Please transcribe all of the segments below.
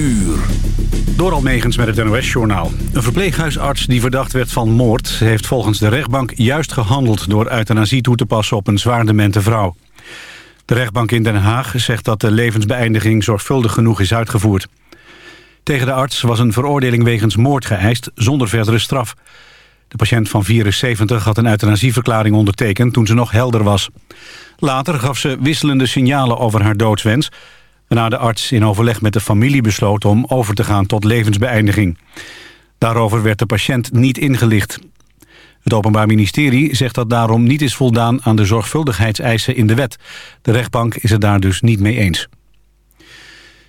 uur. Door Almegens met het NOS-journaal. Een verpleeghuisarts die verdacht werd van moord... heeft volgens de rechtbank juist gehandeld... door euthanasie toe te passen op een zwaar demente vrouw. De rechtbank in Den Haag zegt dat de levensbeëindiging... zorgvuldig genoeg is uitgevoerd. Tegen de arts was een veroordeling wegens moord geëist... zonder verdere straf. De patiënt van 74 had een euthanasieverklaring ondertekend... toen ze nog helder was. Later gaf ze wisselende signalen over haar doodswens... waarna de arts in overleg met de familie besloot om over te gaan tot levensbeëindiging. Daarover werd de patiënt niet ingelicht. Het Openbaar Ministerie zegt dat daarom niet is voldaan aan de zorgvuldigheidseisen in de wet. De rechtbank is het daar dus niet mee eens.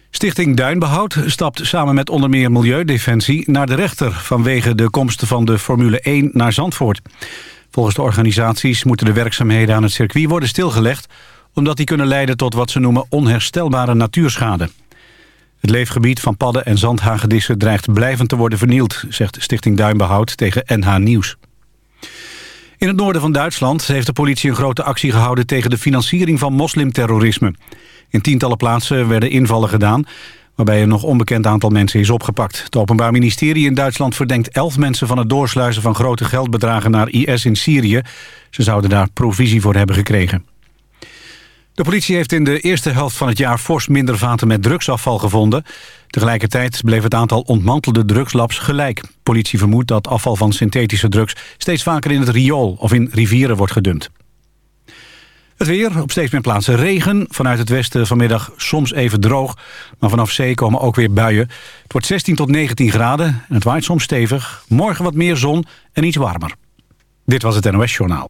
Stichting Duinbehoud stapt samen met onder meer Milieudefensie naar de rechter... vanwege de komst van de Formule 1 naar Zandvoort. Volgens de organisaties moeten de werkzaamheden aan het circuit worden stilgelegd... omdat die kunnen leiden tot wat ze noemen onherstelbare natuurschade. Het leefgebied van padden en zandhagedissen dreigt blijvend te worden vernield... zegt Stichting Duinbehoud tegen NH Nieuws. In het noorden van Duitsland heeft de politie een grote actie gehouden... tegen de financiering van moslimterrorisme. In tientallen plaatsen werden invallen gedaan waarbij een nog onbekend aantal mensen is opgepakt. Het Openbaar Ministerie in Duitsland verdenkt elf mensen van het doorsluizen van grote geldbedragen naar IS in Syrië. Ze zouden daar provisie voor hebben gekregen. De politie heeft in de eerste helft van het jaar fors minder vaten met drugsafval gevonden. Tegelijkertijd bleef het aantal ontmantelde drugslabs gelijk. Politie vermoedt dat afval van synthetische drugs steeds vaker in het riool of in rivieren wordt gedumpt. Het weer, op steeds meer plaatsen regen. Vanuit het westen vanmiddag soms even droog. Maar vanaf zee komen ook weer buien. Het wordt 16 tot 19 graden en het waait soms stevig. Morgen wat meer zon en iets warmer. Dit was het NOS Journaal.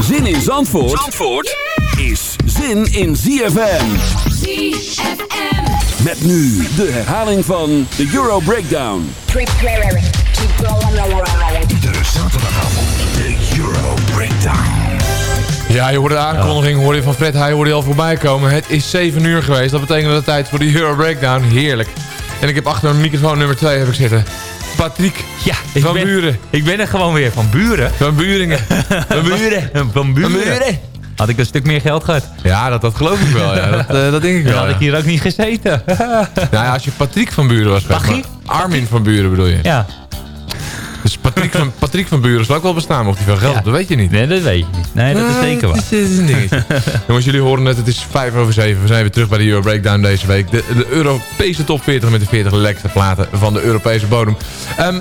Zin in Zandvoort, Zandvoort is zin in ZFM. ZFM. Met nu de herhaling van de Euro Breakdown. Iedere zaterdagavond de Euro Breakdown. Ja, je hoorde de aankondiging hoorde je van Fred Heij hoorde je al voorbij komen. Het is 7 uur geweest. Dat betekent dat de tijd voor de Euro Breakdown. Heerlijk. En ik heb achter een microfoon nummer 2 heb ik zitten. Patrick Ja, ik van ben, Buren. Ik ben er gewoon weer. Van Buren? Van Buringen. Van Buren? Van Buren? Had ik een stuk meer geld gehad. Ja, dat, dat geloof ik wel. Ja. Dat, eh, dat denk ik Dan wel. had ja. ik hier ook niet gezeten. Nou ja, als je Patrick van Buren was maar Armin van Buren bedoel je. ja. Patrick van, Patrick van Buren zal ook wel bestaan. Of die veel geld Ja. dat weet je niet. Nee, dat weet je niet. Nee, dat is zeker waar. Het is, het een dingetje. Jongens, jullie horen het. Het is 5 over 7. We zijn weer terug bij de Euro Breakdown deze week. De, de Europese top 40 met de 40 lekkerste platen van de Europese bodem. Ehm,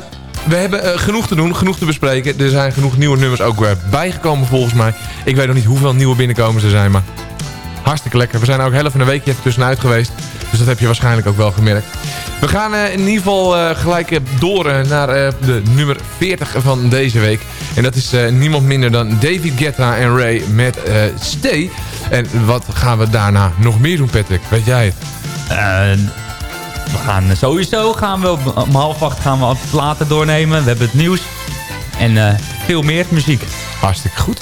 we hebben eh, genoeg te doen, genoeg te bespreken. Er zijn genoeg nieuwe nummers ook weer bijgekomen volgens mij. Ik weet nog niet hoeveel nieuwe binnenkomers er zijn, maar hartstikke lekker. We zijn er ook heel even een weekje even tussenuit geweest. Dus dat heb je waarschijnlijk ook wel gemerkt. We gaan eh, in ieder geval eh, gelijk eh, door naar de nummer 40 van deze week. En dat is niemand minder dan David Guetta en Ray met Stay. En wat gaan we daarna nog meer doen, Patrick? Weet jij het? We gaan sowieso gaan we om half acht gaan we wat platen doornemen. We hebben het nieuws. En veel meer muziek. Hartstikke goed.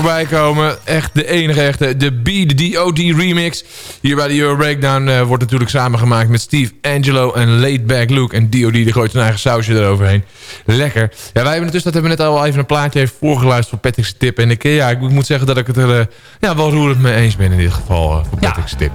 voorbij komen. Echt de enige echte. De B, de DOD remix. Hier bij de Euro Breakdown uh, wordt natuurlijk samengemaakt met Steve Angelo en Laid Back Luke. En DOD die gooit zijn eigen sausje eroverheen. Lekker. Ja, wij hebben dus dat hebben we net al even een plaatje even voorgeluisterd voor Patrick's tip. En ik, ja, ik moet zeggen dat ik het er uh, ja, wel roerend mee eens ben in dit geval uh, voor Patrick's ja. tip.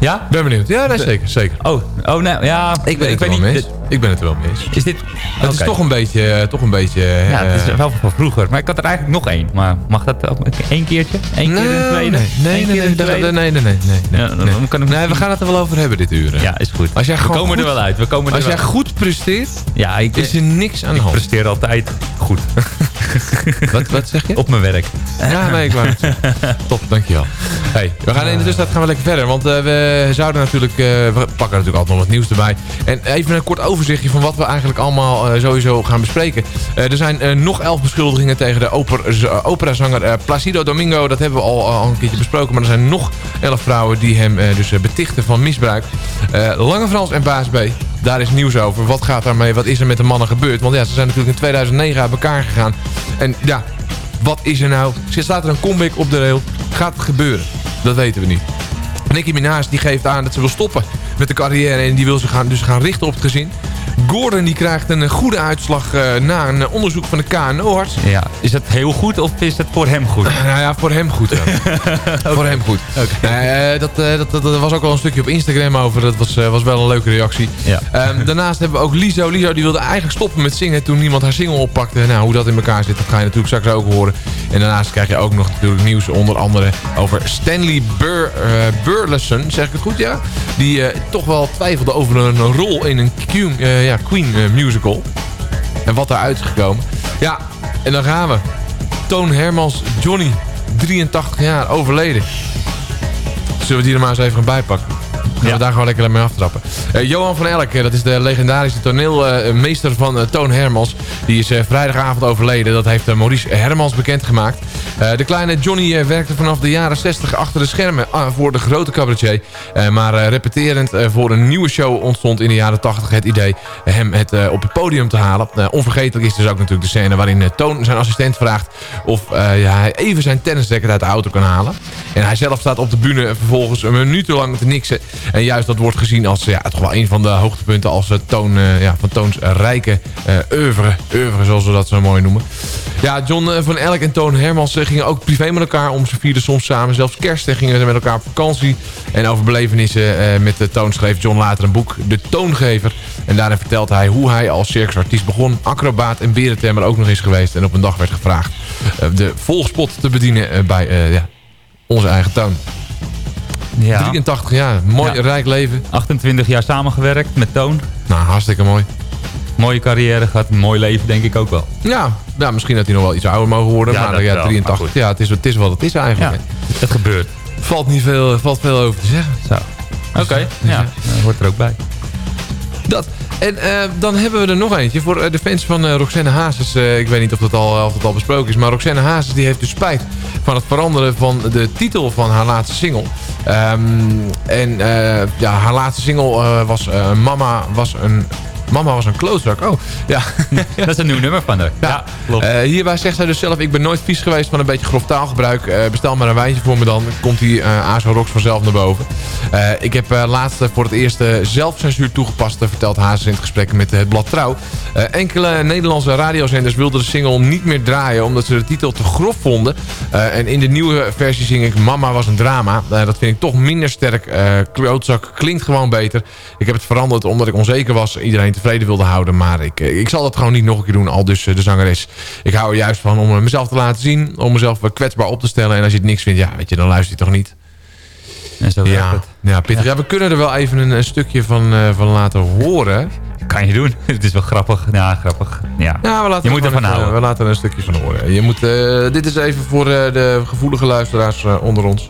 Ja? Ben benieuwd. Ja, nee, zeker, zeker. Oh, oh nou ja. Ik ik mee eens. Ik ben het er wel mee eens. Is dit... Het okay. is toch een beetje... Toch een beetje ja, het is wel van vroeger. Maar ik had er eigenlijk nog één. Maar mag dat ook één keertje? Eén nee, keer in tweede? Nee, nee, nee, nee, nee, nee, nee, nee, nee. Ja, dan, dan kan ik nee we gaan het er wel over hebben dit uur. Ja, is goed. Als jij we komen goed, er wel uit. We komen er als wel jij goed presteert, ja, ik, is er niks aan de hand. Ik presteer altijd goed. wat, wat zeg je? Op mijn werk. Ja, nee, ik wou het Top, dankjewel. Hey, we gaan in de tussentijd gaan we lekker verder. Want uh, we zouden natuurlijk... Uh, we pakken natuurlijk altijd nog wat nieuws erbij. En even een kort overzichtje van wat we eigenlijk allemaal uh, sowieso gaan bespreken. er zijn nog elf beschuldigingen tegen de opera, operazanger Placido Domingo. Dat hebben we al, al een keertje besproken. Maar er zijn nog elf vrouwen die hem dus betichten van misbruik. Lange Frans en Baas B. Daar is nieuws over. Wat gaat daarmee? Wat is er met de mannen gebeurd? Want ja, ze zijn natuurlijk in 2009 uit elkaar gegaan. En ja, wat is er nou? Staat er een comeback op de rail? Gaat het gebeuren? Dat weten we niet. Nicki Minaj die geeft aan dat ze wil stoppen met de carrière en die wil zich gaan, dus gaan richten op het gezin. Gordon die krijgt een goede uitslag uh, na een onderzoek van de KNO-arts. Ja, is dat heel goed of is dat voor hem goed? nou ja, voor hem goed. okay. Voor hem goed. Okay. Uh, dat, dat, dat, dat, was ook al een stukje op Instagram over. Dat was, was wel een leuke reactie. Ja. Um, daarnaast hebben we ook Lizo. Lizo die wilde eigenlijk stoppen met zingen toen niemand haar single oppakte. Nou, hoe dat in elkaar zit, dat ga je natuurlijk straks ook horen. En daarnaast krijg je ook nog natuurlijk nieuws onder andere over Stanley Bur Burleson. Zeg ik het goed, ja? Die toch wel twijfelde over een rol in een Queen, ja, Queen musical. En wat daaruit is gekomen. Ja, en dan gaan we. Toon Hermans Johnny, 83 jaar, overleden. Zullen we die er maar eens even gaan bijpakken? Gaan ja. we daar gewoon lekker mee aftrappen. Uh, Johan van Elk, dat is de legendarische toneelmeester van uh, Toon Hermans. Die is vrijdagavond overleden. Dat heeft Maurice Hermans bekendgemaakt. de kleine Johnny werkte vanaf de jaren 60 achter de schermen voor de grote cabaretier. maar repeterend voor een nieuwe show ontstond in de jaren 80 het idee hem het op het podium te halen. onvergetelijk is dus ook natuurlijk de scène waarin Toon zijn assistent vraagt of ja, hij even zijn tennisracket uit de auto kan halen. En hij zelf staat op de bühne vervolgens een minuut lang te niksen. En juist dat wordt gezien als ja, toch wel een van de hoogtepunten als toon, uh, ja, van Toons rijke uh, oeuvre. Oeuvre, zoals we dat zo mooi noemen. Ja, John van Elk en Toon Hermans gingen ook privé met elkaar om. Ze vierden soms samen. Zelfs kerst gingen ze met elkaar op vakantie. En over belevenissen met de Toon schreef John later een boek, De Toongever. En daarin vertelt hij hoe hij als circusartiest begon. Acrobaat en berentemmer ook nog eens geweest. En op een dag werd gevraagd de volgspot te bedienen bij ja, onze eigen Toon. Ja. 83 jaar, mooi ja. rijk leven. 28 jaar samengewerkt met Toon. Nou, hartstikke mooi. Mooie carrière gehad, mooi leven denk ik ook wel. Ja, ja misschien dat hij nog wel iets ouder mogen worden. Ja, maar ja, 83, maar ja, het is, het is wat het is eigenlijk. Ja, het gebeurt. Valt niet veel, valt veel over te zeggen. Zo. Oké, okay, dus, ja, dat hoort er ook bij. Dat. En uh, dan hebben we er nog eentje voor uh, de fans van uh, Roxanne Hazes. ik weet niet of dat, al, of dat al besproken is. Maar Roxanne Hazes die heeft dus spijt van het veranderen van de titel van haar laatste single. Um, en ja, haar laatste single was Mama was een Mama was een klootzak. Oh, ja. dat is een nieuw nummer van haar. Ja, klopt. Uh, hierbij zegt zij dus zelf... ik ben nooit vies geweest van een beetje grof taalgebruik. Uh, bestel maar een wijntje voor me dan. Komt die uh, Azo Rocks vanzelf naar boven. Uh, ik heb laatst voor het eerst zelfcensuur toegepast... vertelt Hazes in het gesprek met het blad Trouw. enkele Nederlandse radiozenders wilden de single niet meer draaien... omdat ze de titel te grof vonden. en in de nieuwe versie zing ik Mama was een drama. dat vind ik toch minder sterk. klootzak klinkt gewoon beter. Ik heb het veranderd omdat ik onzeker was. Iedereen tevreden wilde houden. Maar ik, ik zal dat gewoon niet nog een keer doen. Al dus de zangeres. Ik hou er juist van om mezelf te laten zien. Om mezelf kwetsbaar op te stellen. En als je het niks vindt, ja, weet je, dan luister je toch niet. En zo ja, het. ja, ja. ja. we kunnen er wel even een, een stukje van, uh, van laten horen. Kan je doen. Het is wel grappig. Ja, grappig. Ja, ja we laten je moet ervan houden. We laten er een stukje van horen. Je moet, uh, dit is even voor uh, de gevoelige luisteraars onder ons.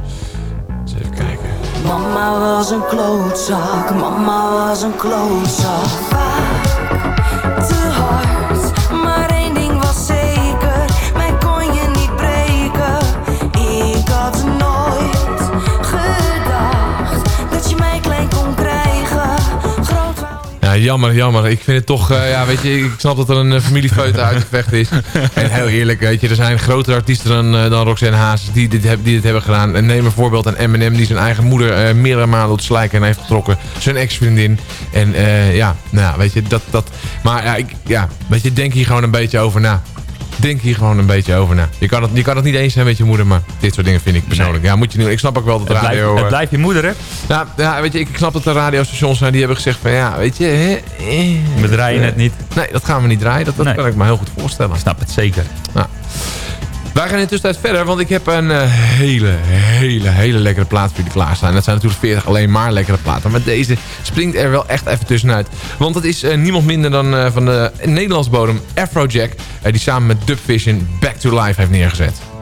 Eens even kijken. Mama was een klootzak, mama was een klootzak. Vaak ja, jammer, jammer. Ik vind het toch, eh, ja, weet je, ik snap dat er een uh, familiefeut uitgevecht is. En heel eerlijk, weet je, er zijn grotere artiesten dan, uh, dan Roxanne Haas die dit, heb, die dit hebben gedaan. En neem een voorbeeld aan Eminem, die zijn eigen moeder meerdere malen op slijken heeft getrokken. Zijn ex-vriendin. En ja, nou, weet je, dat, dat... Maar ja, ik, ja, weet je, denk hier gewoon een beetje over na denk hier gewoon een beetje over na. Je kan het, je kan het niet eens zijn met je moeder, maar dit soort dingen vind ik persoonlijk. Ja, moet je nu, ik snap ook wel dat het radio... Blijft, het blijft je moeder, hè? Nou, ja, weet je, ik snap dat er radiostations zijn die hebben gezegd van ja, weet je... Hè, eh, we draaien het niet. Nee, dat gaan we niet draaien. Dat, dat kan ik me heel goed voorstellen. Ik snap het zeker. Nou. Wij gaan in tussentijd verder, want ik heb een uh, hele, hele, hele lekkere plaat voor jullie klaarstaan. Dat zijn natuurlijk 40 alleen maar lekkere platen. Maar deze springt er wel echt even tussenuit. Want het is uh, niemand minder dan uh, van de Nederlands bodem Afrojack... die samen met Dubvision Back to Life heeft neergezet.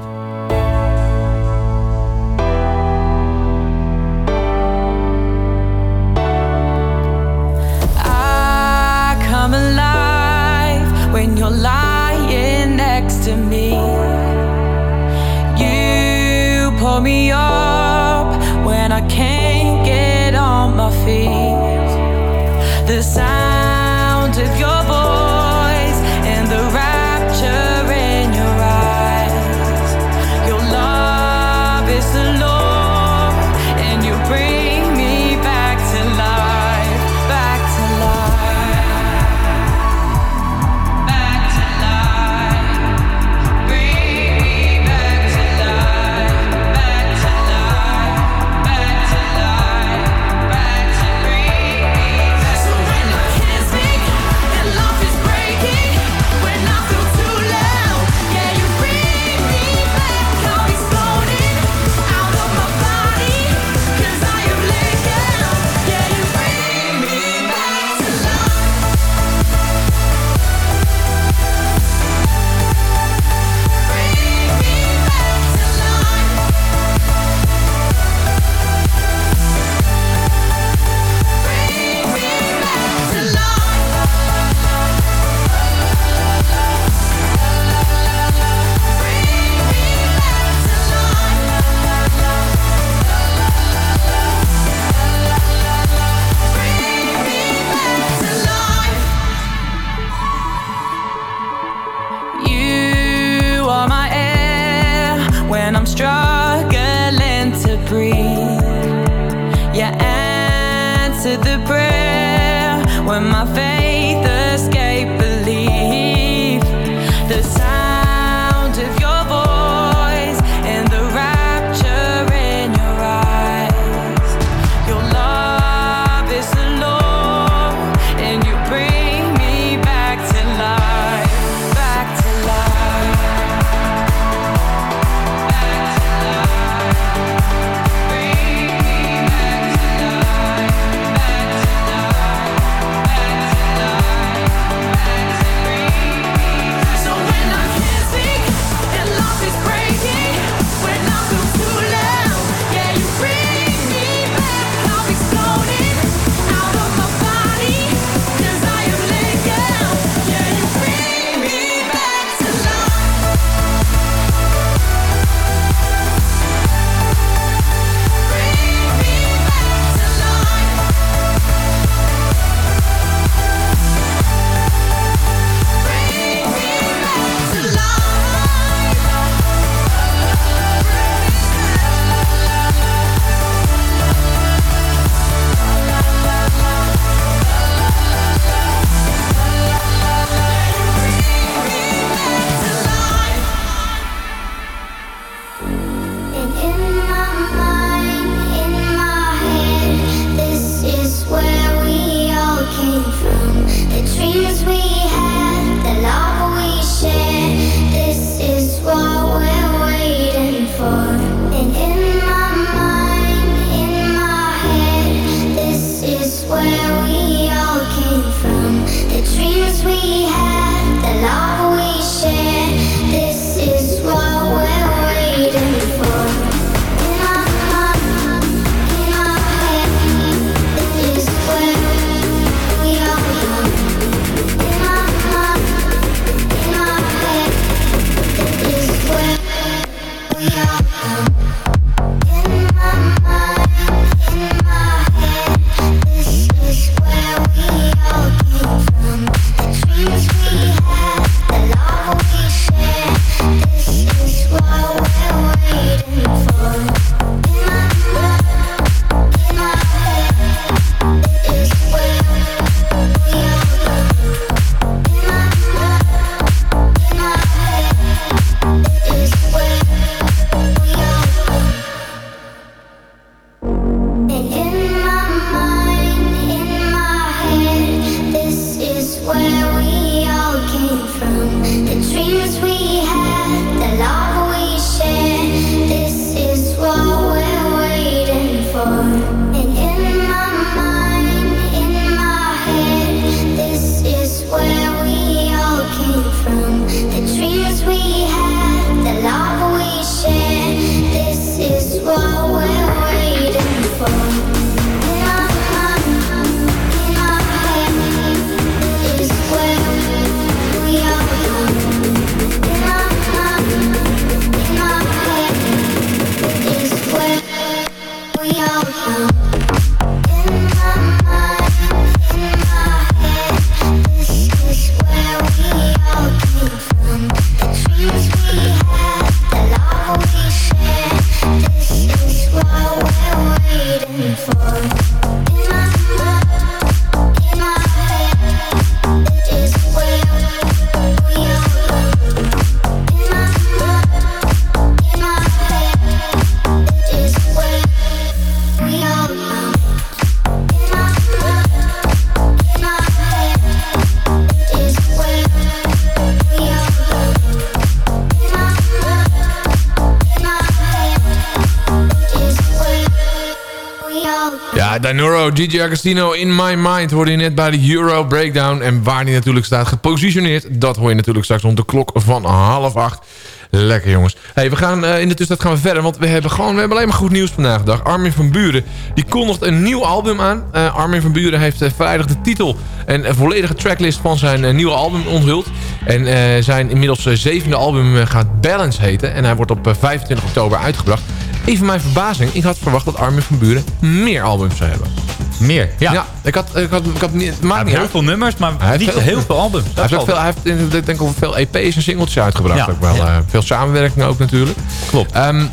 Dinoro, Gigi Agostino, In My Mind hoorde je net bij de Euro Breakdown. En waar die natuurlijk staat gepositioneerd, dat hoor je natuurlijk straks rond de klok van half acht. Lekker jongens. Hey, we gaan, eh, in de tussentijd gaan we verder, want we hebben gewoon we hebben alleen maar goed nieuws vandaag de dag. Armin van Buren, die kondigt een nieuw album aan. Eh, Armin van Buren heeft uh, vrijdag de titel en volledige tracklist van zijn nieuwe album onthuld. En zijn inmiddels zevende album gaat Balance heten. En hij wordt op 25 oktober uitgebracht. Even mijn verbazing, ik had verwacht dat Armin van Buren meer albums zou hebben. Meer, ja. ja ik had, ik had, ik had niet, hij heeft heel veel nummers, maar hij niet heel veel albums. Hij heeft, veel, hij heeft ik denk ik veel EP's en singeltjes uitgebracht. Ja, ook wel. Ja. veel samenwerking ook natuurlijk. Klopt. Um,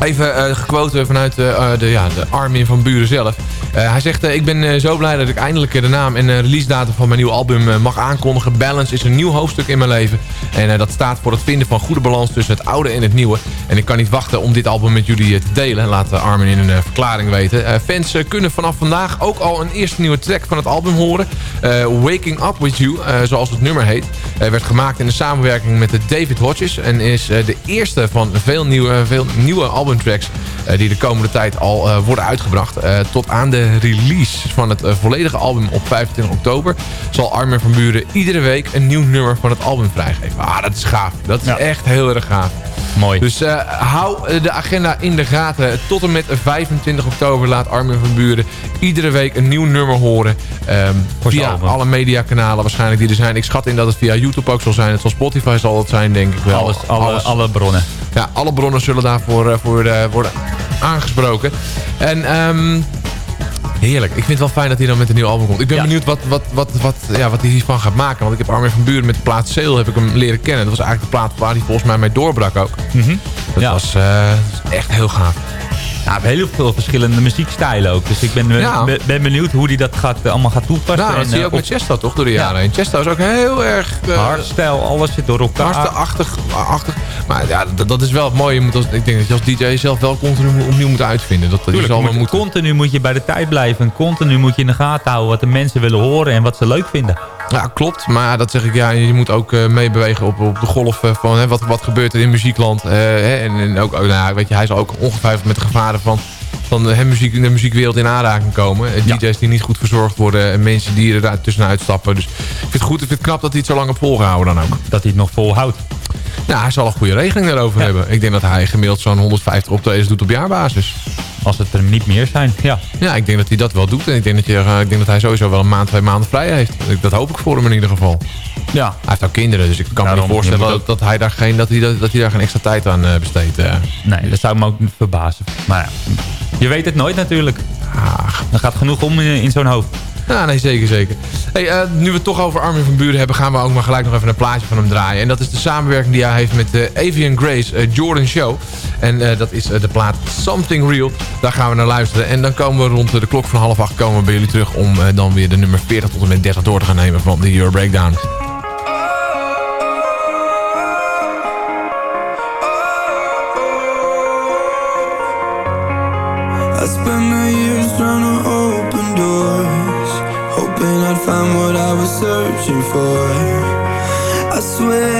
Even uh, gequote vanuit uh, de, ja, de Armin van Buren zelf. Hij zegt, ik ben zo blij dat ik eindelijk de naam en release datum van mijn nieuwe album mag aankondigen. Balance is een nieuw hoofdstuk in mijn leven. En dat staat voor het vinden van goede balans tussen het oude en het nieuwe. En ik kan niet wachten om dit album met jullie te delen. Laat Armin in een verklaring weten. fans kunnen vanaf vandaag ook al een eerste nieuwe track van het album horen. Waking Up With You, zoals het nummer heet. werd gemaakt in de samenwerking met David Hodges. En is de eerste van veel nieuwe, veel nieuwe albums albumtracks uh, die de komende tijd al uh, worden uitgebracht. Uh, tot aan de release van het volledige album op 25 oktober... zal Armin van Buren iedere week een nieuw nummer van het album vrijgeven. Ah, dat is gaaf. Dat is ja. echt heel erg gaaf. Mooi. Dus hou de agenda in de gaten. Tot en met 25 oktober laat Armin van Buren iedere week een nieuw nummer horen. Um, via alle mediakanalen waarschijnlijk die er zijn. Ik schat in dat het via YouTube ook zal zijn. Het zal Spotify zal het zijn, denk ik wel. Alles, alle, Alles. alle bronnen. Ja, alle bronnen zullen daarvoor voor, uh, worden aangesproken. En... Um, Heerlijk. Ik vind het wel fijn dat hij dan met een nieuw album komt. Ik ben ja. benieuwd wat, wat, wat, wat, ja, wat hij hiervan gaat maken. Want ik heb Armin van Buren met de plaat Sale heb ik hem leren kennen. Dat was eigenlijk de plaat waar hij volgens mij mee doorbrak ook. Mm -hmm. Dat ja. was uh, echt heel gaaf. Ja, heel veel verschillende muziekstijlen ook. Dus ik ben, ja. ben benieuwd hoe hij dat gaat, uh, allemaal gaat toepassen. Nou, dat en, zie je ook uh, met Chesta toch door de jaren ja. heen. Chesta is ook heel erg... Uh, Hardstyle, alles zit door elkaar. Hardstyle-achtig. achtig. Maar ja, dat, dat, is wel het mooie. Je moet als, ik denk dat je als DJ zelf wel continu opnieuw moet uitvinden. Dat, Tuurlijk, zal moet, moet... Continu moet je bij de tijd blijven. Continu moet je in de gaten houden wat de mensen willen horen en wat ze leuk vinden. Ja, klopt. Maar dat zeg ik, ja, je moet ook uh, meebewegen op, op de golf van hè, wat, wat gebeurt er in muziekland. Uh, hè, en, en ook, oh, nou, weet je, hij zal ook ongetwijfeld met de gevaren van van de, muziek, in de muziekwereld in aanraking komen. Ja. DJ's die niet goed verzorgd worden en mensen die er tussenuit stappen. Dus ik vind het goed, ik vind het knap dat hij het zo lang heeft volgehouden dan ook. Dat hij het nog volhoudt. Nou, hij zal een goede regeling daarover hebben. Ik denk dat hij gemiddeld zo'n 150 optredens doet op jaarbasis. Als het er niet meer zijn, ja. Ja, ik denk dat hij dat wel doet. En ik denk dat, je, ik denk dat hij sowieso wel een maand, twee maanden vrij heeft. Dat hoop ik voor hem in ieder geval. Ja. Hij heeft ook kinderen, dus ik kan me niet voorstellen dat, dat, hij daar geen, dat, hij, dat, hij daar geen extra tijd aan uh, besteedt. Uh. Nee, dat zou me ook verbazen. Maar ja, je weet het nooit natuurlijk. Ach. Er gaat genoeg om in, in zo'n hoofd. Ja, nee, zeker, zeker. Hey, uh, nu we het toch over Armin van Buren hebben... gaan we ook maar gelijk nog even een plaatje van hem draaien. En dat is de samenwerking die hij heeft met de Avian Grace uh, Jordan Show. En dat is de plaat Something Real. Daar gaan we naar luisteren. En dan komen we rond de klok van half acht komen we bij jullie terug... om dan weer de nummer 40 tot en met 30 door te gaan nemen van de Euro Breakdown. I Hoping I'd find what I was searching for. I swear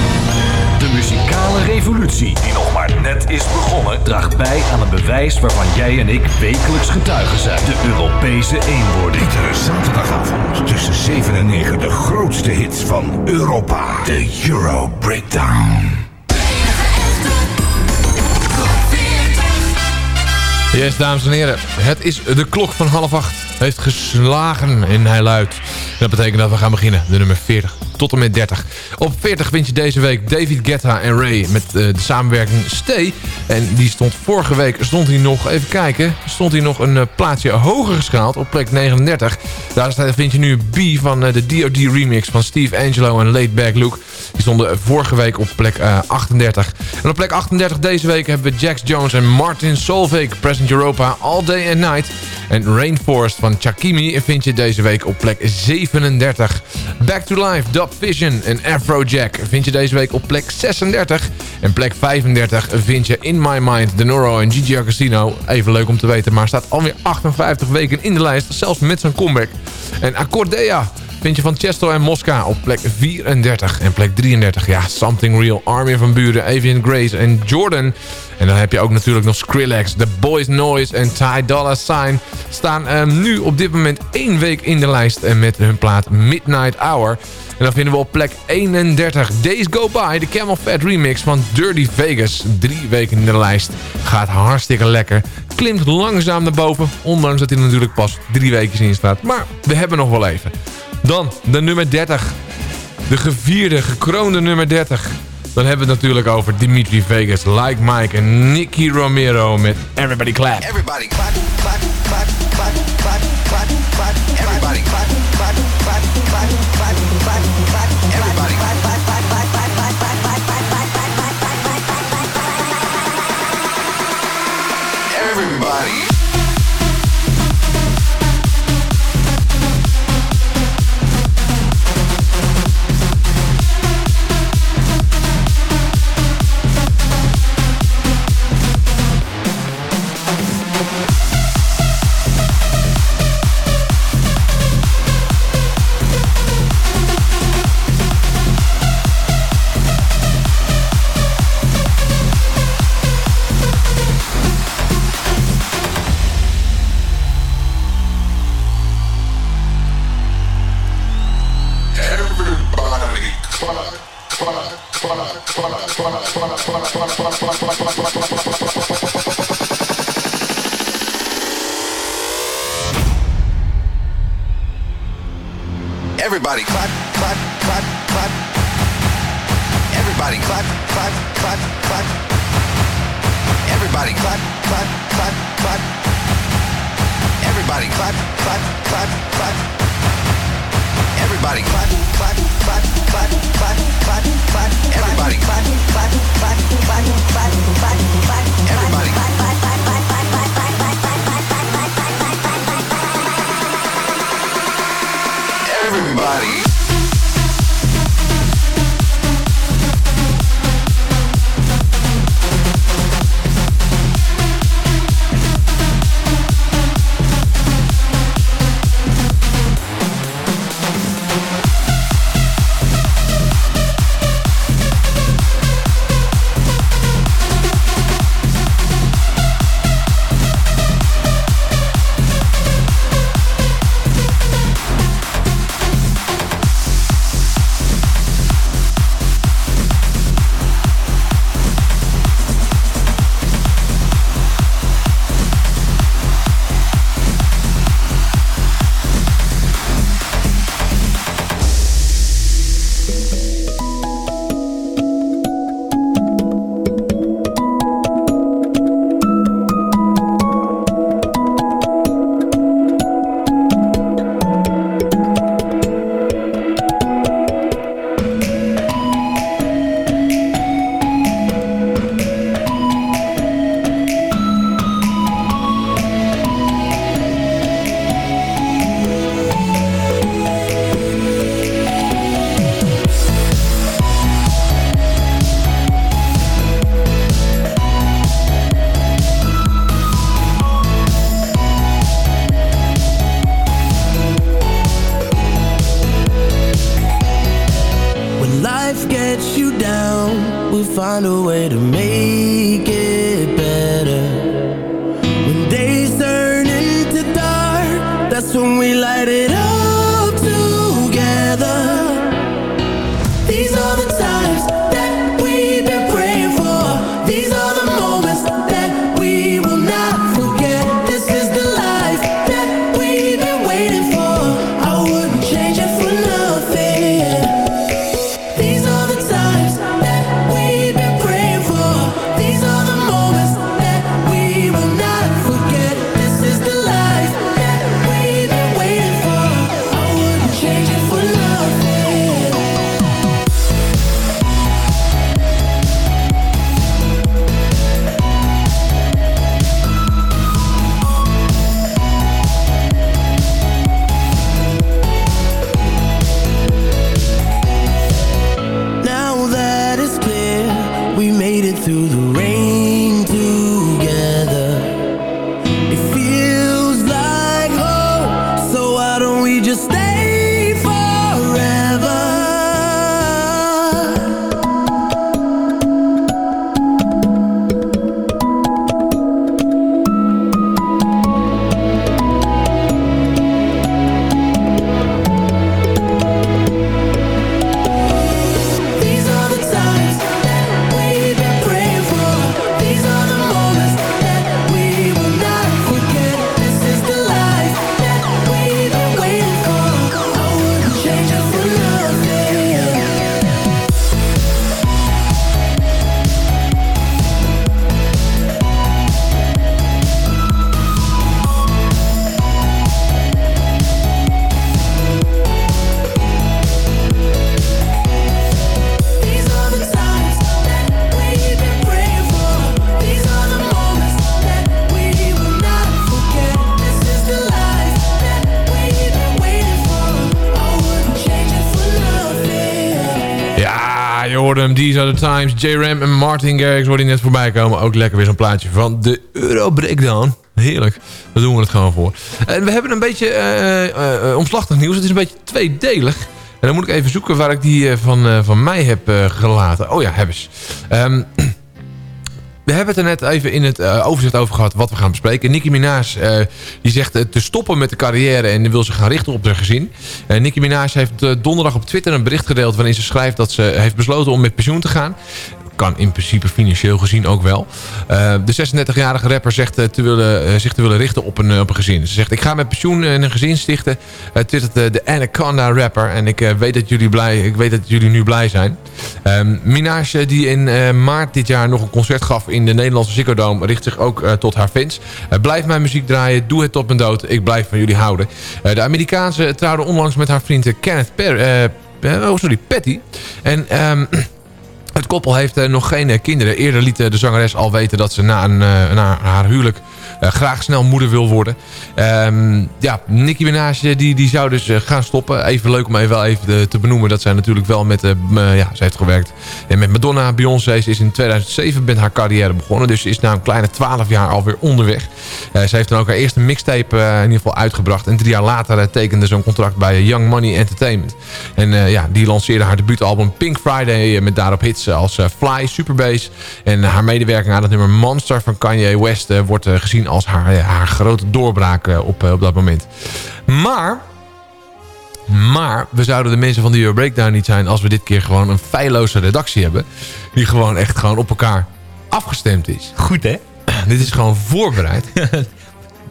De muzikale revolutie, die nog maar net is begonnen, draagt bij aan een bewijs waarvan jij en ik wekelijks getuigen zijn. De Europese eenwording. Iedere zaterdagavond tussen 7 en 9 de grootste hits van Europa. De Euro Breakdown. Yes, dames en heren. Het is de klok van half acht. Heeft geslagen en hij luidt. Dat betekent dat we gaan beginnen. De nummer 40 tot en met 30. Op 40 vind je deze week David Guetta en Ray met eh, de samenwerking Stay. En die stond vorige week, stond hij nog, even kijken, stond hij nog een eh, plaatsje hoger geschaald op plek 39. Daar vind je nu B van eh, de D.O.D. remix van Steve Angelo en Laid Back Luke. Die stonden vorige week op plek eh, 38. En op plek 38 deze week hebben we Jax Jones en Martin Solveig. Present Europa All Day and Night. En Rainforest van Chakimi vind je deze week op plek 37. Back to Life, Dub Vision en Afrojack vind je deze week op plek 36. En plek 35 vind je In My Mind, De Noro en Gigi Agostino. Even leuk om te weten, maar staat alweer 58 weken in de lijst. Zelfs met zijn comeback. En Accordea vind je van Chesto en Mosca op plek 34. En plek 33, ja, Something Real, Armin van Buren, Avian Grace en Jordan. En dan heb je ook natuurlijk nog Skrillex, The Boys Noise en Ty Dolla Sign. Staan ehm, nu op dit moment één week in de lijst en met hun plaat Midnight Hour. En dan vinden we op plek 31 Days Go By, de Camel Fat remix van Dirty Vegas. Drie weken in de lijst. Gaat hartstikke lekker. Klimt langzaam naar boven, ondanks dat hij natuurlijk pas drie weken in staat. Maar we hebben nog wel even. Dan de nummer 30. De gevierde, gekroonde nummer 30. Dan hebben we het natuurlijk over Dimitri Vegas, Like Mike en Nicky Romero met Everybody Clap. Everybody clap, clap, clap, clap, clap, clap, clap. Everybody clap, clap, clap, These Are The Times, J-Ram en Martin Garrix worden net voorbij komen. Ook lekker weer zo'n plaatje van de Euro Breakdown. Heerlijk, daar doen we het gewoon voor. En we hebben een beetje eh, eh, eh, omslachtig nieuws. Het is een beetje tweedelig. En dan moet ik even zoeken waar ik die van, van mij heb gelaten. Oh ja, heb ze. Um, ehm, we hebben het er net even in het eh, overzicht over gehad wat we gaan bespreken. Nicki Minaj eh, die zegt eh, te stoppen met de carrière en wil zich gaan richten op haar gezin. Uh, Nicki Minaj heeft donderdag op Twitter een bericht gedeeld... waarin ze schrijft dat ze heeft besloten om met pensioen te gaan kan in principe financieel gezien ook wel. Uh, de 36-jarige rapper zegt uh, te willen, uh, zich te willen richten op een, op een gezin. Ze zegt, ik ga met pensioen en een gezin stichten. Het is de Anaconda rapper. En ik, weet dat jullie blij, ik weet dat jullie nu blij zijn. Um, Minaj, die in maart dit jaar nog een concert gaf in de Nederlandse Ziggo Dome... richt zich ook tot haar fans. blijf mijn muziek draaien, doe het tot mijn dood. Ik blijf van jullie houden. de Amerikaanse trouwde onlangs met haar vriend Kenneth Per... oh, sorry, Patty. En... Het koppel heeft uh, nog geen uh, kinderen. Eerder liet uh, de zangeres al weten dat ze na, een, na haar huwelijk graag snel moeder wil worden. Um, ja, Nicki Minaj die, die zou dus gaan stoppen. Even leuk om even wel even te benoemen dat zij natuurlijk wel met... ja, ze heeft gewerkt en met Madonna, Beyoncé. Is in 2007 met haar carrière begonnen. Dus ze is na een kleine 12 jaar alweer onderweg. ze heeft dan ook haar eerste mixtape in ieder geval uitgebracht. En drie jaar later tekende ze een contract bij Young Money Entertainment. En ja, die lanceerde haar debuutalbum Pink Friday met daarop hits als uh, Fly, Superbass. En haar medewerking aan het nummer Monster van Kanye West... Uh, wordt uh, gezien als haar, haar grote doorbraak op, op dat moment. Maar... Maar we zouden de mensen van de Euro Breakdown niet zijn... als we dit keer gewoon een feilloze redactie hebben... die gewoon echt gewoon op elkaar afgestemd is. Goed, hè? dit is gewoon voorbereid.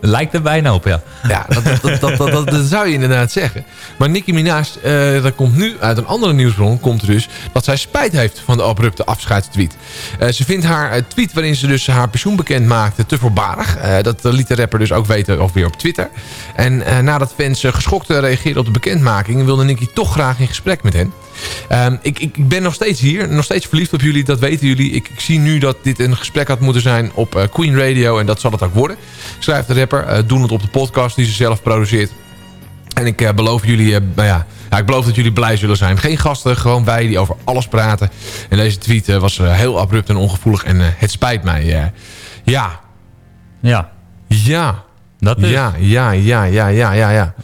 Lijkt er bijna op, ja. Ja, dat, dat, dat, dat, zou je inderdaad zeggen. Maar Nicki Minaj, uh, dat komt nu uit een andere nieuwsbron... komt dus dat zij spijt heeft van de abrupte afscheidstweet. Uh, ze vindt haar tweet waarin ze dus haar pensioen bekend maakte te voorbarig. Dat liet de rapper dus ook weten of weer op Twitter. En nadat fans geschokt reageerden op de bekendmaking... wilde Nicki toch graag in gesprek met hen. Um, ik, ik, ben nog steeds hier, nog steeds verliefd op jullie, dat weten jullie. Ik, ik zie nu dat dit een gesprek had moeten zijn op uh, Queen Radio en dat zal het ook worden. Schrijft de rapper, uh, doen het op de podcast die ze zelf produceert. En ik uh, beloof jullie, nou ja, ja, ik beloof dat jullie blij zullen zijn. Geen gasten, gewoon wij die over alles praten. En deze tweet was heel abrupt en ongevoelig en het spijt mij. ja. Ja. Ja. Dat is... Ja, ja, ja, ja, ja, ja, ja.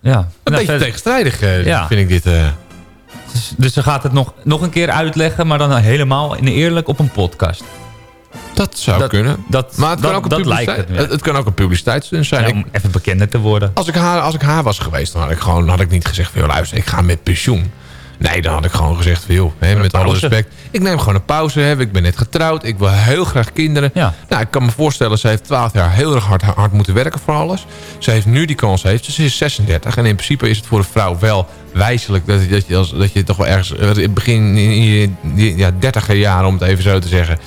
Ja. Een Nou, beetje verder- tegenstrijdig Ja. vind ik dit. Dus, dus ze gaat het nog, nog een keer uitleggen, maar dan helemaal en eerlijk op een podcast. Dat zou Dat- kunnen. dat- maar het kan dat- ook een lijkt het, het, ja. het kan ook een publiciteitsstunt zijn. Ja, Ik- om even bekender te worden. als, ik haar, als ik haar was geweest, dan had ik gewoon had ik niet gezegd van... joh, luister, ik ga met pensioen. Nee, dan had ik gewoon gezegd van... joh, hè, met alle respect. Ik neem gewoon een pauze. Hè, ik ben net getrouwd. Ik wil heel graag kinderen. Ja. Nou, ik kan me voorstellen, ze heeft 12 jaar heel erg hard, hard moeten werken voor alles. Ze heeft nu die kans, heeft, ze is 36. En in principe is het voor een vrouw wel wijselijk... dat, dat, je, als, dat je toch wel ergens eh, begin in je ja, 30 jaren, om het even zo te zeggen...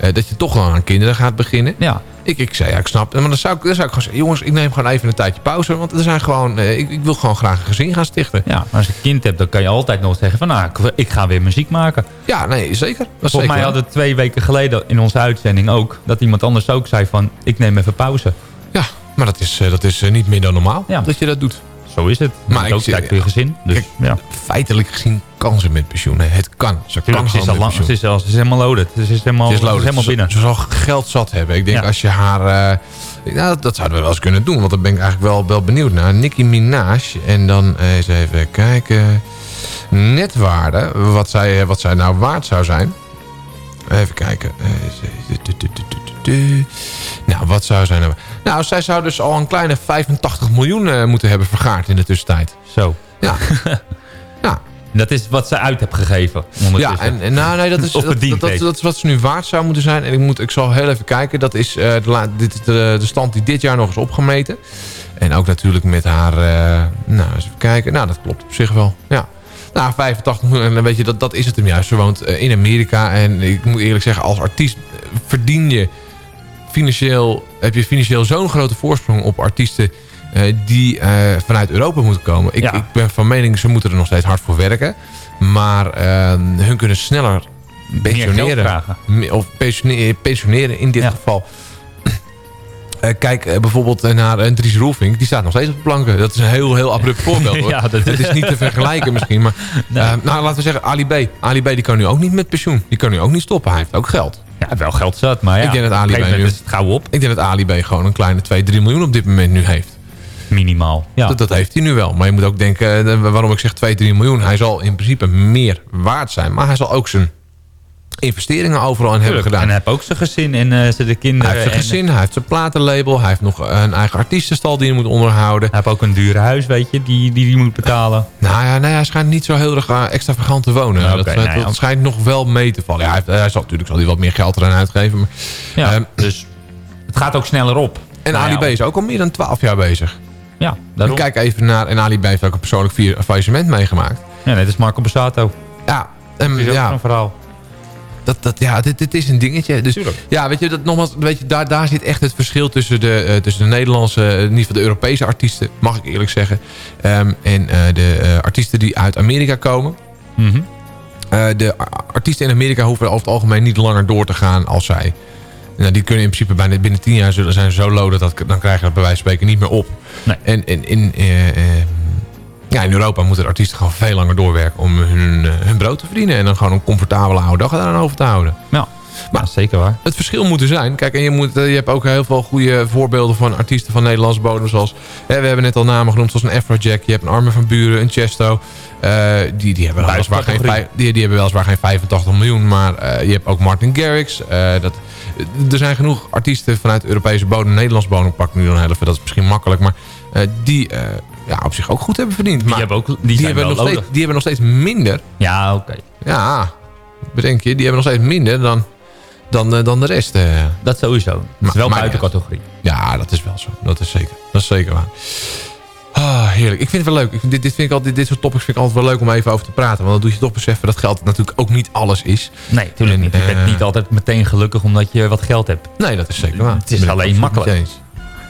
eh, dat je toch wel aan kinderen gaat beginnen. Ja. Ik, ik zei, ja, ik snap. Maar dan zou ik, dan zou ik gewoon zeggen, jongens, ik neem gewoon even een tijdje pauze. Want er zijn gewoon, eh, ik, ik wil gewoon graag een gezin gaan stichten. Ja, maar als je een kind hebt, dan kan je altijd nog zeggen van... nou, ik, ik ga weer muziek maken. Ja, nee, zeker. Volgens zeker mij hadden we twee weken geleden in onze uitzending ook... dat iemand anders ook zei van, ik neem even pauze. Ja, maar dat is, eh, dat is eh, niet meer dan normaal Ja. dat je dat doet. Zo is het. Maar Maar ik ook tijd voor je gezin. Dus, Kijk, ja. Feitelijk gezien kan ze met pensioen. Het kan. Ze Tuurlijk, kan ze, is lang, ze, is al, ze is helemaal loaded. Ze is helemaal, is ze is helemaal binnen. Ze zal geld zat hebben. Ik denk Ja. als je haar... eh, nou, dat, zouden we wel eens kunnen doen. Want daar ben ik eigenlijk wel, wel benieuwd naar. Nicki Minaj. En dan eh, eens even kijken. Netwaarde. Wat zij, wat zij nou waard zou zijn. Even kijken. Eh, Nou, wat zou zij nou... Nou, zij zou dus al een kleine 85 miljoen eh, moeten hebben vergaard in de tussentijd. Zo. Ja. ja. Dat is wat ze uit hebt gegeven. Ja, en, en nou, nee, dat is, dat, dat, dat, is wat ze nu waard zou moeten zijn. En ik, moet, ik zal heel even kijken. Dat is, eh, de, dit is de, de stand die dit jaar nog is opgemeten. En ook natuurlijk met haar... eh, nou, eens even kijken. Nou, dat klopt op zich wel. Ja. Nou, 85 miljoen. En weet je, dat, dat is het hem juist. Ze woont in Amerika. En ik moet eerlijk zeggen, als artiest verdien je financieel... heb je financieel zo'n grote voorsprong op artiesten... eh, die eh, vanuit Europa moeten komen. Ik, Ja. ik ben van mening, ze moeten er nog steeds hard voor werken. Maar eh, hun kunnen sneller pensioneren. Of pensioneren, pensioneren in dit Ja. geval. Kijk bijvoorbeeld naar een Dries Roelvink. Die staat nog steeds op de planken. Dat is een heel, heel abrupt voorbeeld. Hoor. Ja, dat- is niet te vergelijken misschien. Maar Nee. nou, laten we zeggen Ali B. Ali B die kan nu ook niet met pensioen. Die kan nu ook niet stoppen. Hij heeft ook geld. Ja, wel geld zat, maar ja. Ik denk dat Ali is het gauw op. Ik denk dat Ali B gewoon een kleine 2, 3 miljoen op dit moment nu heeft. Minimaal. Ja. Dat, dat heeft hij nu wel. Maar je moet ook denken, eh, waarom ik zeg 2, 3 miljoen. Hij zal in principe meer waard zijn. Maar hij zal ook zijn investeringen overal in hebben gedaan. En hij heeft ook zijn gezin en eh zijn de kinderen. Hij heeft zijn gezin, hij heeft zijn platenlabel, hij heeft nog een eigen artiestenstal die hij moet onderhouden. Hij heeft ook een duur huis, weet je, die die, die moet betalen. Nou ja, nee, hij schijnt niet zo heel erg eh, extravagant te wonen. Ja, dat, dat, nee, schijnt nog wel mee te vallen. Ja, hij, heeft- hij zal natuurlijk zal hij wat meer geld eraan uitgeven. Maar, Ja, ehm, dus het gaat ook sneller op. en Nou Ali ja, B is ook al meer dan 12 jaar bezig. Ja, En daarom. kijk even naar... En Ali B heeft ook een persoonlijk faillissement meegemaakt. Ja, nee, dat is Marco Bassato. Ja, en, Dat is ook ja, verhaal. Dat, dat, ja dit, dit is een dingetje. Dus ja, weet je, dat, nogmaals, weet je, daar, daar zit echt het verschil tussen de, eh, tussen de Nederlandse, eh, in ieder geval de Europese artiesten, mag ik eerlijk zeggen. Ehm, en eh, de artiesten die uit Amerika komen. Mhm. De artiesten in Amerika hoeven over het algemeen niet langer door te gaan als zij. Nou, die kunnen in principe bijna binnen tien jaar zullen zijn zo low dat, dat dan krijg je dat bij wijze van spreken niet meer op. Nee. En, en in, ja, in Europa moeten de artiesten gewoon veel langer doorwerken om hun, eh, hun brood te verdienen. En dan gewoon een comfortabele oude dag eraan over te houden. Ja, maar zeker waar. Het verschil moet er zijn. Kijk, en je, moet, eh, je hebt ook heel veel goede voorbeelden van artiesten van Nederlandse bodem. Zoals, hè, we hebben net al namen genoemd, zoals een Afrojack. Je hebt een Armin van Buren, een Chesto. Eh, die, die, hebben weliswaar geen, die, die hebben weliswaar geen 85 miljoen. Maar je hebt ook Martin Garrix. dat, er zijn genoeg artiesten vanuit Europese bodem, Nederlands bodem. Pak nu dan heel even, dat is misschien makkelijk. Maar die ja, op zich ook goed hebben verdiend. Die maar hebben ook die hebben wel nog steeds, die hebben nog steeds minder. Ja, oké. Ja, bedenk je. Die hebben nog steeds minder dan, dan, eh, dan de rest. eh. Dat sowieso. Is Maar- wel maar- buiten categorie. Ja, dat is wel zo. Dat is zeker. Dat is zeker waar. Ah, heerlijk. Ik vind het wel leuk. Ik dit, dit, vind ik altijd, dit soort topics vind ik altijd wel leuk om even over te praten. Want dan doe je toch beseffen dat geld natuurlijk ook niet alles is. Nee, natuurlijk niet. Je eh, bent niet altijd meteen gelukkig omdat je wat geld hebt. Nee, dat is zeker waar. Het is alleen makkelijk. met je eens.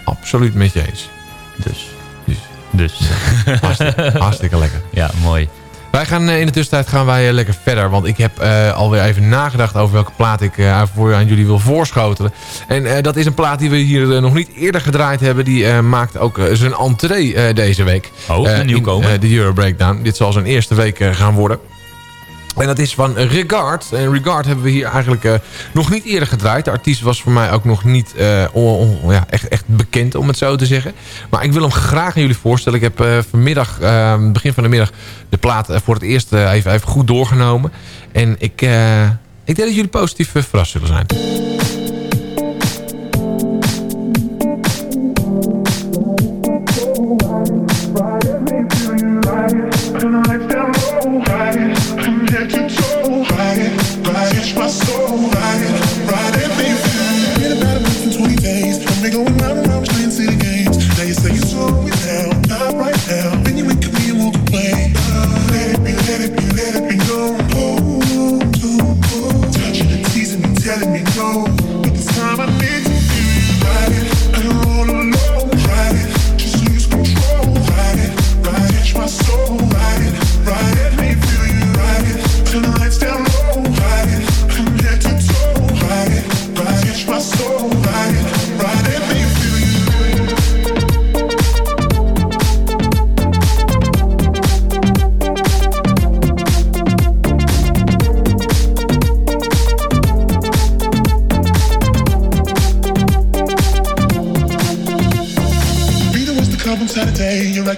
Absoluut met je eens. Dus. Dus. Hartstikke, hartstikke lekker. Ja, mooi. Wij gaan eh, in de tussentijd gaan wij eh, lekker verder. Want ik heb eh, alweer even nagedacht over welke plaat ik voor aan jullie wil voorschotelen. En dat is een plaat die we hier nog niet eerder gedraaid hebben. Die maakt ook zijn entree deze week. Oh, een nieuwkomer. de Euro Breakdown. Dit zal zijn eerste week gaan worden. En dat is van Regard. En Regard hebben we hier eigenlijk eh, nog niet eerder gedraaid. De artiest was voor mij ook nog niet eh, ja, echt, echt bekend, om het zo te zeggen. Maar ik wil hem graag aan jullie voorstellen. Ik heb eh, vanmiddag, eh, begin van de middag, de plaat voor het eerst even, even goed doorgenomen. En ik, ik denk dat jullie positief verrast zullen zijn.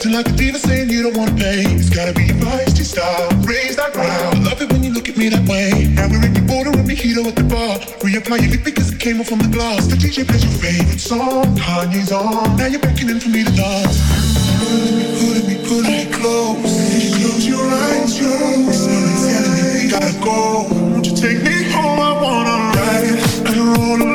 Acting like a diva saying you don't wanna pay. It's gotta be your feisty style. Raise that ground. I love it when you look at me that way. Now we're in your border and mojito at the bar. Reapply your lip because it came off from the glass. The DJ plays your favorite song. Kanye's on. Now you're beckoning for me to dance. Pulling me, pulling me, pulling me close. Close your eyes, me we gotta go. Won't you take me home? I wanna ride it. I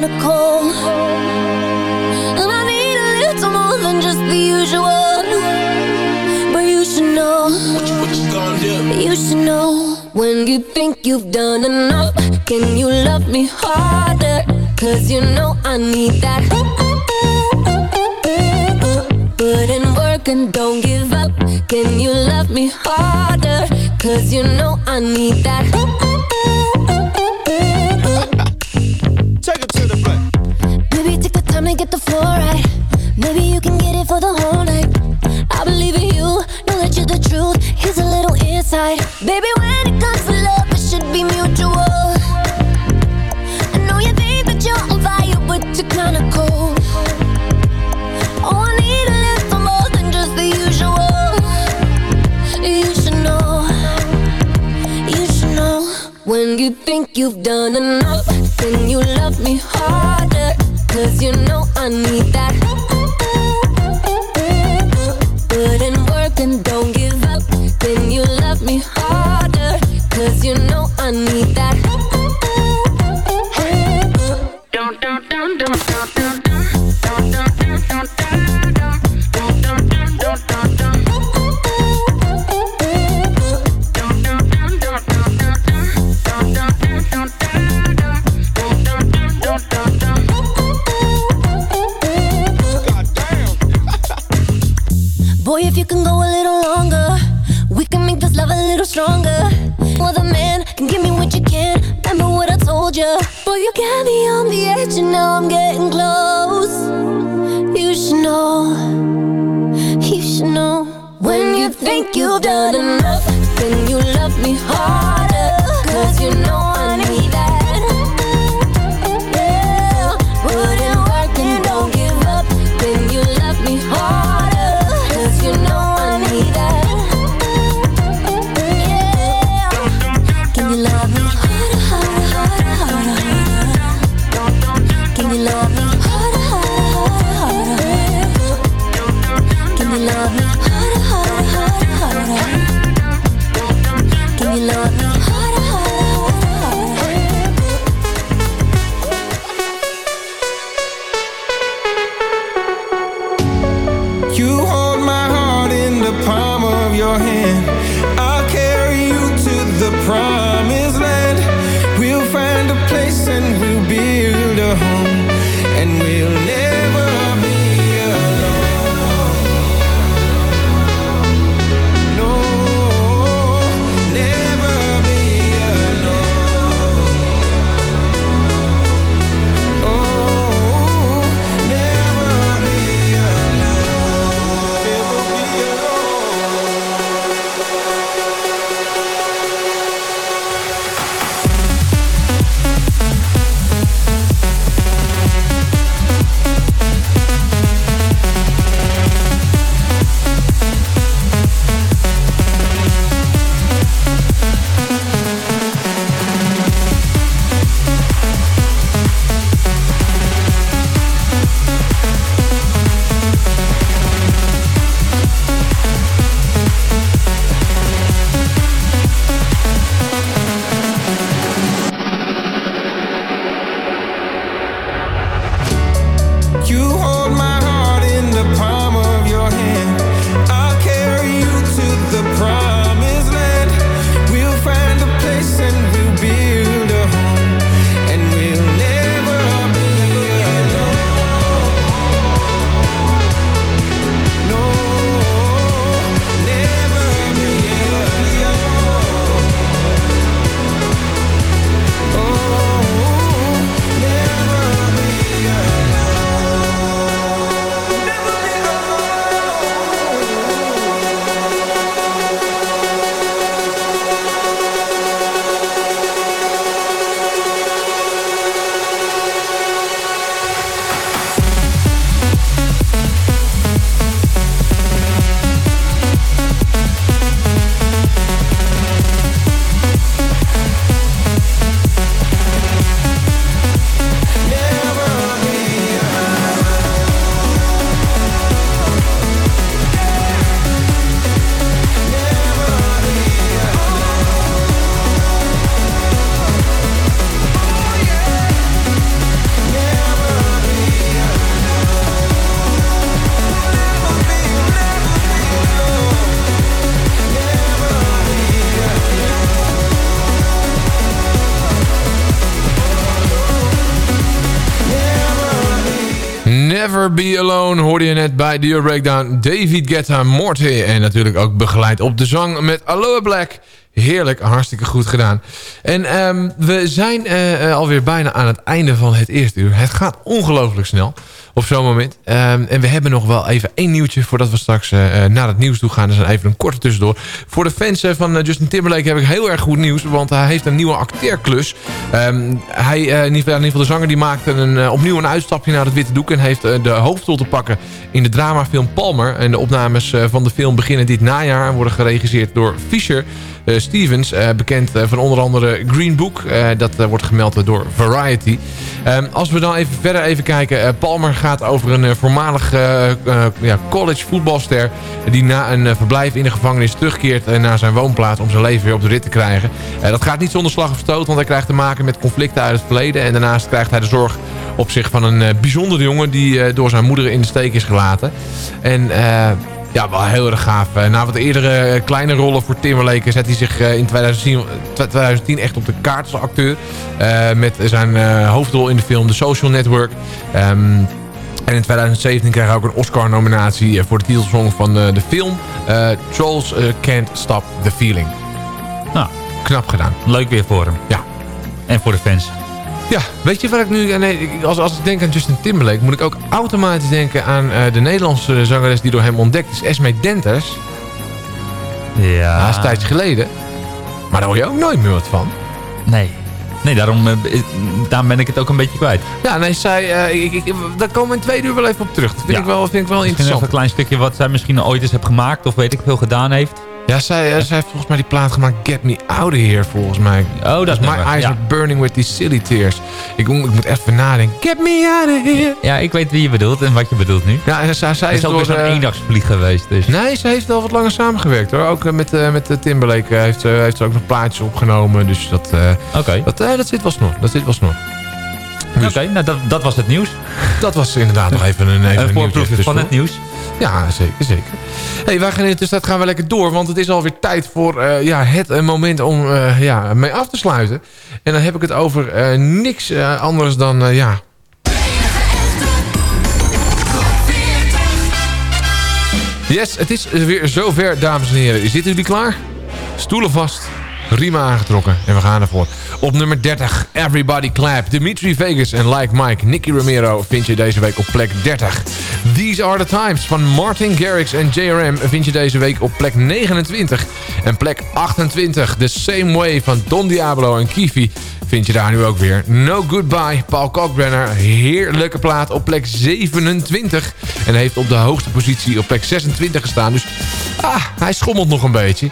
kinda cold And I need a little more than just the usual. But you should know. What you, what you gonna do? You should know. When you think you've done enough Can you love me harder? Cause you know I need that. Put in work and don't give up. Can you love me harder? Cause you know I need that. Get the floor right. Maybe you can get it for the whole night. I believe in you, know that you're the truth. Here's a little insight. Baby, when it comes to love, it should be mutual. I know you think that you're on fire, but you're kinda cold. Oh, I need a little more than just the usual. You should know, you should know. When you think you've done enough, then you love me you know I need that. Be Alone hoorde je net bij The Breakdown. David Guetta, Morty. En natuurlijk ook begeleid op de zang met Aloha Black. Heerlijk, hartstikke goed gedaan. En um, we zijn uh, alweer bijna aan het einde van het eerste uur. Het gaat ongelooflijk snel op zo'n moment. Um, en we hebben nog wel even één nieuwtje voordat we straks uh, naar het nieuws toe gaan. Dus even een korte tussendoor. Voor de fans van Justin Timberlake heb ik heel erg goed nieuws. Want hij heeft een nieuwe acteerklus. Um, hij, in, ieder geval, in ieder geval de zanger die maakte een, opnieuw een uitstapje naar het witte doek. En heeft de hoofdrol te pakken in de dramafilm Palmer. En de opnames van de film beginnen dit najaar. En worden geregisseerd door Fisher. Uh, Stevens, uh, bekend uh, van onder andere Green Book. dat wordt gemeld door Variety. Ehm, als we dan even verder even kijken. Palmer gaat over een voormalig ja, college voetbalster... die na een verblijf in de gevangenis terugkeert naar zijn woonplaats... om zijn leven weer op de rit te krijgen. dat gaat niet zonder slag of stoot, want hij krijgt te maken met conflicten uit het verleden. En daarnaast krijgt hij de zorg op zich van een bijzondere jongen... die door zijn moeder in de steek is gelaten. En ja, wel heel erg gaaf. Eh, na wat eerdere eh, kleine rollen voor Timberlake zet hij zich eh, in 2010, 2010 echt op de kaart als acteur. met zijn hoofdrol in de film The Social Network. Um, en in 2017 kreeg hij ook een Oscar-nominatie voor de titelsong van de film. Trolls Can't Stop the Feeling. Nou, knap gedaan. Leuk weer voor hem. Ja. En voor de fans. Ja, weet je wat ik nu... Nee, als, als ik denk aan Justin Timberlake... moet ik ook automatisch denken aan uh, de Nederlandse zangeres die door hem ontdekt is. Esme Denters. Ja. Dat is tijdje geleden. Maar daar hoor je ook nooit meer wat van. Nee. Nee, daarom, uh, daarom ben ik het ook een beetje kwijt. Ja, nee, zij, uh, ik, ik, daar komen we in twee uur wel even op terug. Dat vind, ja. ik, wel, vind ik wel interessant. Even een klein stukje wat zij misschien ooit eens heeft gemaakt... of weet ik veel gedaan heeft. Ja, zij, zij heeft volgens mij die plaat gemaakt Get Me Out of Here, volgens mij. Oh, dat is My eyes ja. are burning with these silly tears. Ik, ik moet even nadenken. Get Me Out of Here. Ja, ik weet wie je bedoelt en wat je bedoelt nu. Ja, en zij, zij is, is ook door, een uh, eendagsvlieg geweest. Dus. Nee, ze heeft wel wat langer samengewerkt hoor. Ook uh, met, uh, met Timberlake heeft, ze heeft ze ook nog plaatjes opgenomen. Dus dat, okay. dat, dat zit wel snor. Dat zit wel snor. Dus. Oké, okay, nou dat, dat was het nieuws. Dat was inderdaad nog even een, even een voorproefje van het nieuws. Ja, zeker, zeker. Hey, wij gaan in de tussentijd gaan we lekker door. Want het is alweer tijd voor uh, ja, het uh, moment om uh, ja, mee af te sluiten. En dan heb ik het over niks anders dan... ja. Yes, het is weer zover, dames en heren. Zitten jullie klaar? Stoelen vast riemen aangetrokken. En we gaan ervoor. Op nummer 30, Everybody Clap. Dimitri Vegas en Like Mike, Nicky Romero vind je deze week op plek 30. These Are The Times van Martin Garrix en JRM vind je deze week op plek 29. En plek 28, The Same Way van Don Diablo en Kifi vind je daar nu ook weer. No Goodbye, Paul Kalkbrenner. Heerlijke plaat op plek 27. En heeft op de hoogste positie op plek 26 gestaan. Dus ah, hij schommelt nog een beetje.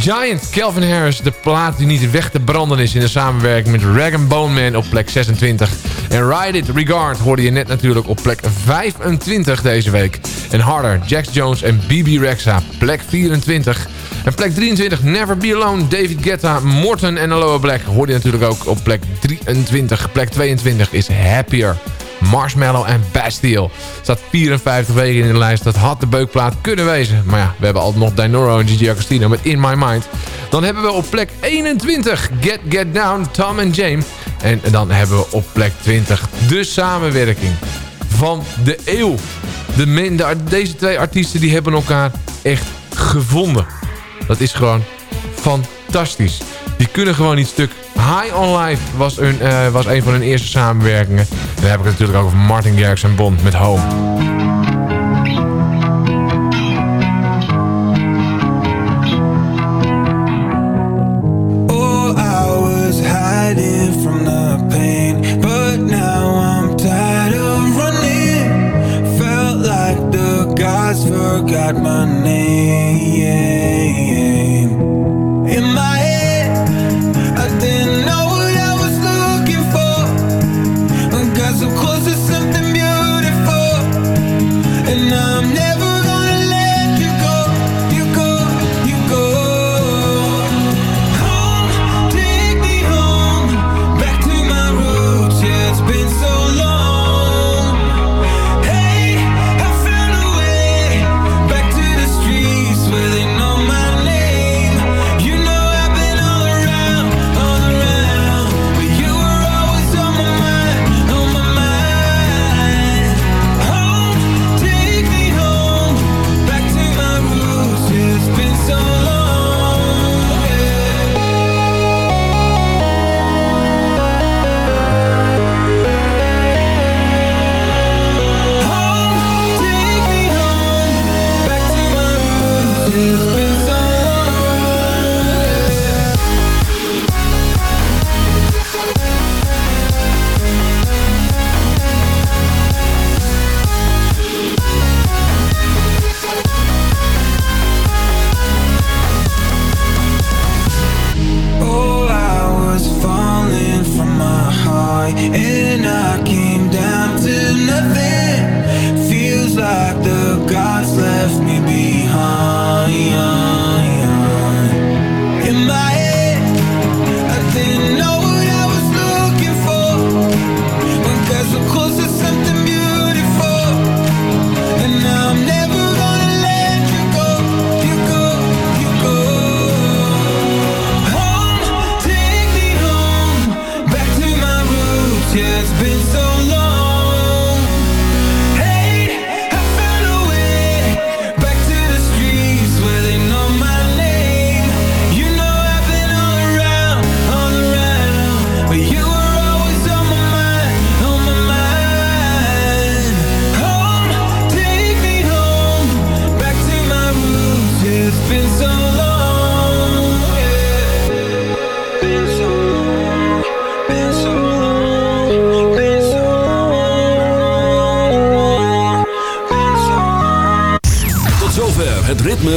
Giant, Calvin Harris, de plaat die niet weg te branden is in de samenwerking met Rag Bone Man op plek 26. En Ride It Regard hoorde je net natuurlijk op plek 25 deze week. En Harder, Jax Jones en BB Rexa, plek 24. En plek 23, Never Be Alone, David Guetta, Morton en Aloha Black hoorde je natuurlijk ook op plek 23. Plek 22 is Happier. Marshmallow en Bastille. Staat 54 weken in de lijst. Dat had de beukplaat kunnen wezen. Maar ja, we hebben altijd nog Dinoro en Gigi Agostino met In My Mind. Dan hebben we op plek 21 Get Get Down, Tom en James. En dan hebben we op plek 20 de samenwerking van de eeuw. De, deze twee artiesten die hebben elkaar echt gevonden. Dat is gewoon fantastisch. Die kunnen gewoon niet stuk. High on Life was een, uh, was een van hun eerste samenwerkingen. En dan heb ik het natuurlijk ook over Martin Garrix en Bond met Home.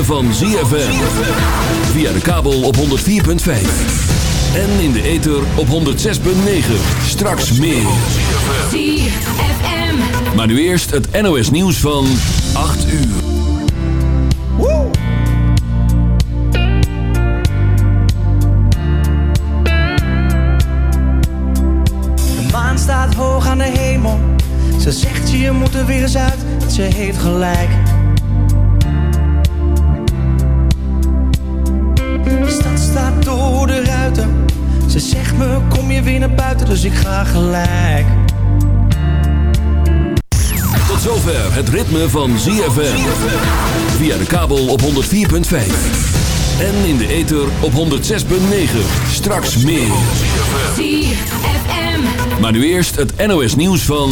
Van ZFM. Via de kabel op 104.5. En in de ether op 106.9. Straks meer. ZFM. Maar nu eerst het NOS nieuws van 8 uur. De maan staat hoog aan de hemel. Ze zegt je moet er weer eens uit. Ze heeft gelijk. Ze zegt me kom je weer naar buiten, dus ik ga gelijk. Tot zover het ritme van ZFM. Via de kabel op 104.5. En in de ether op 106.9. Straks meer. ZFM. Maar nu eerst het NOS nieuws van...